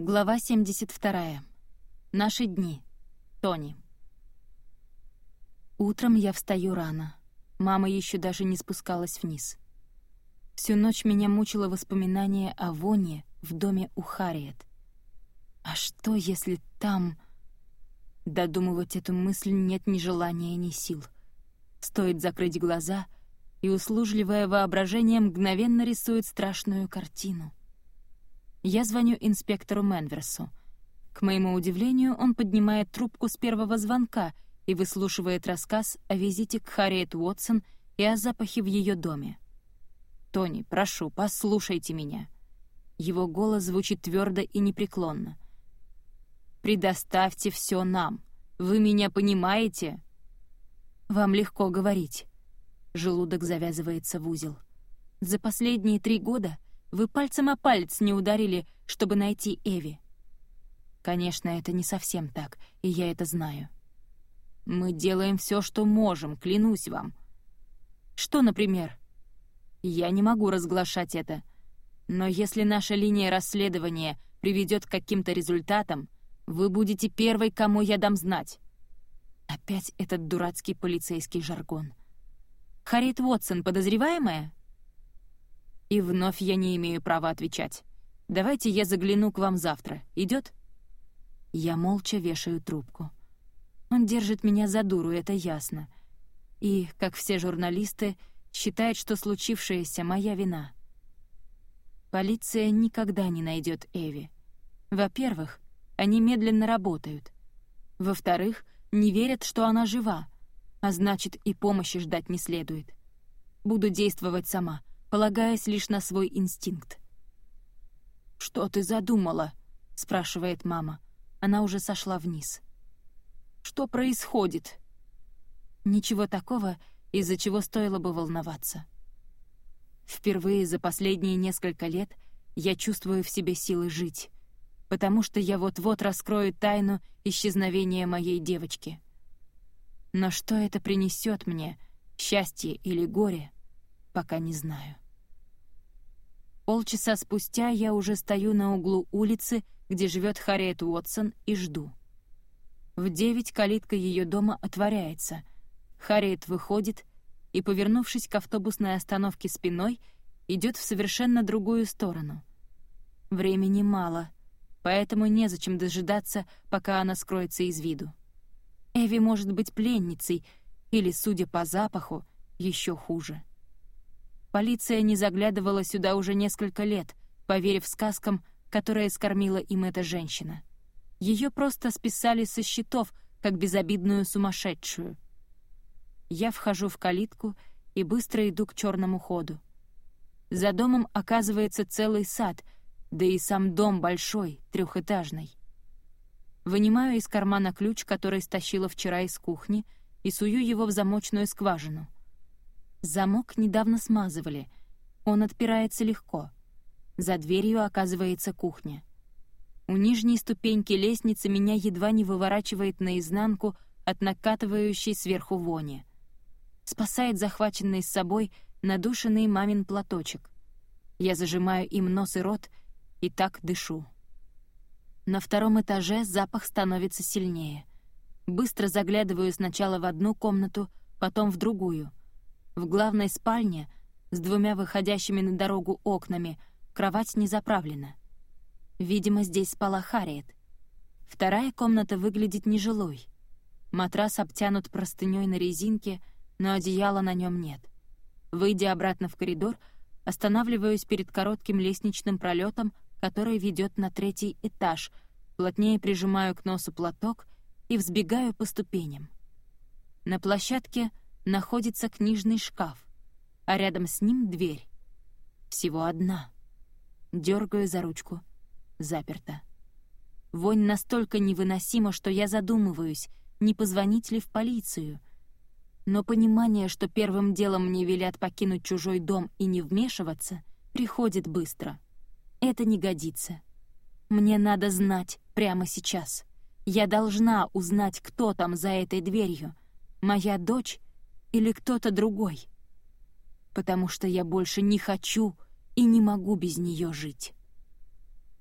Глава 72. Наши дни. Тони. Утром я встаю рано. Мама еще даже не спускалась вниз. Всю ночь меня мучило воспоминание о Воне в доме у Харриет. А что, если там... Додумывать эту мысль нет ни желания, ни сил. Стоит закрыть глаза, и услужливое воображение мгновенно рисует страшную картину. Я звоню инспектору Менверсу. К моему удивлению, он поднимает трубку с первого звонка и выслушивает рассказ о визите к Харриет Уотсон и о запахе в ее доме. «Тони, прошу, послушайте меня». Его голос звучит твердо и непреклонно. «Предоставьте все нам. Вы меня понимаете?» «Вам легко говорить». Желудок завязывается в узел. «За последние три года вы пальцем о палец не ударили, чтобы найти Эви. Конечно, это не совсем так, и я это знаю. Мы делаем все, что можем, клянусь вам. Что, например? Я не могу разглашать это. Но если наша линия расследования приведет к каким-то результатам, вы будете первой, кому я дам знать. Опять этот дурацкий полицейский жаргон. Харриет Уотсон подозреваемая? И вновь я не имею права отвечать. Давайте я загляну к вам завтра. Идет? Я молча вешаю трубку. Он держит меня за дуру, это ясно. И, как все журналисты, считает, что случившееся — моя вина. Полиция никогда не найдет Эви. Во-первых, они медленно работают. Во-вторых, не верят, что она жива, а значит, и помощи ждать не следует. Буду действовать сама, полагаясь лишь на свой инстинкт. «Что ты задумала?» — спрашивает мама. Она уже сошла вниз. «Что происходит?» Ничего такого, из-за чего стоило бы волноваться. Впервые за последние несколько лет я чувствую в себе силы жить, потому что я вот-вот раскрою тайну исчезновения моей девочки. Но что это принесет мне, счастье или горе — пока не знаю. Полчаса спустя я уже стою на углу улицы, где живет Харриет Уотсон, и жду. В девять калитка ее дома отворяется. Харриет выходит и, повернувшись к автобусной остановке спиной, идет в совершенно другую сторону. Времени мало, поэтому незачем дожидаться, пока она скроется из виду. Эви может быть пленницей или, судя по запаху, еще хуже. Полиция не заглядывала сюда уже несколько лет, поверив сказкам, которые скормила им эта женщина. Ее просто списали со счетов, как безобидную сумасшедшую. Я вхожу в калитку и быстро иду к черному ходу. За домом оказывается целый сад, да и сам дом большой, трехэтажный. Вынимаю из кармана ключ, который стащила вчера из кухни, и сую его в замочную скважину — Замок недавно смазывали. Он отпирается легко. За дверью оказывается кухня. У нижней ступеньки лестницы меня едва не выворачивает наизнанку от накатывающей сверху вони. Спасает захваченный с собой надушенный мамин платочек. Я зажимаю им нос и рот и так дышу. На втором этаже запах становится сильнее. Быстро заглядываю сначала в одну комнату, потом в другую — в главной спальне, с двумя выходящими на дорогу окнами, кровать не заправлена. Видимо, здесь спала Харриет. Вторая комната выглядит нежилой. Матрас обтянут простынёй на резинке, но одеяла на нем нет. Выйдя обратно в коридор, останавливаюсь перед коротким лестничным пролетом, который ведет на третий этаж, плотнее прижимаю к носу платок и взбегаю по ступеням. На площадке — находится книжный шкаф, а рядом с ним дверь. Всего одна. Дергаю за ручку. Заперта. Вонь настолько невыносима, что я задумываюсь, не позвонить ли в полицию. Но понимание, что первым делом мне велят покинуть чужой дом и не вмешиваться, приходит быстро. Это не годится. Мне надо знать прямо сейчас. Я должна узнать, кто там за этой дверью. Моя дочь или кто-то другой. Потому что я больше не хочу и не могу без нее жить.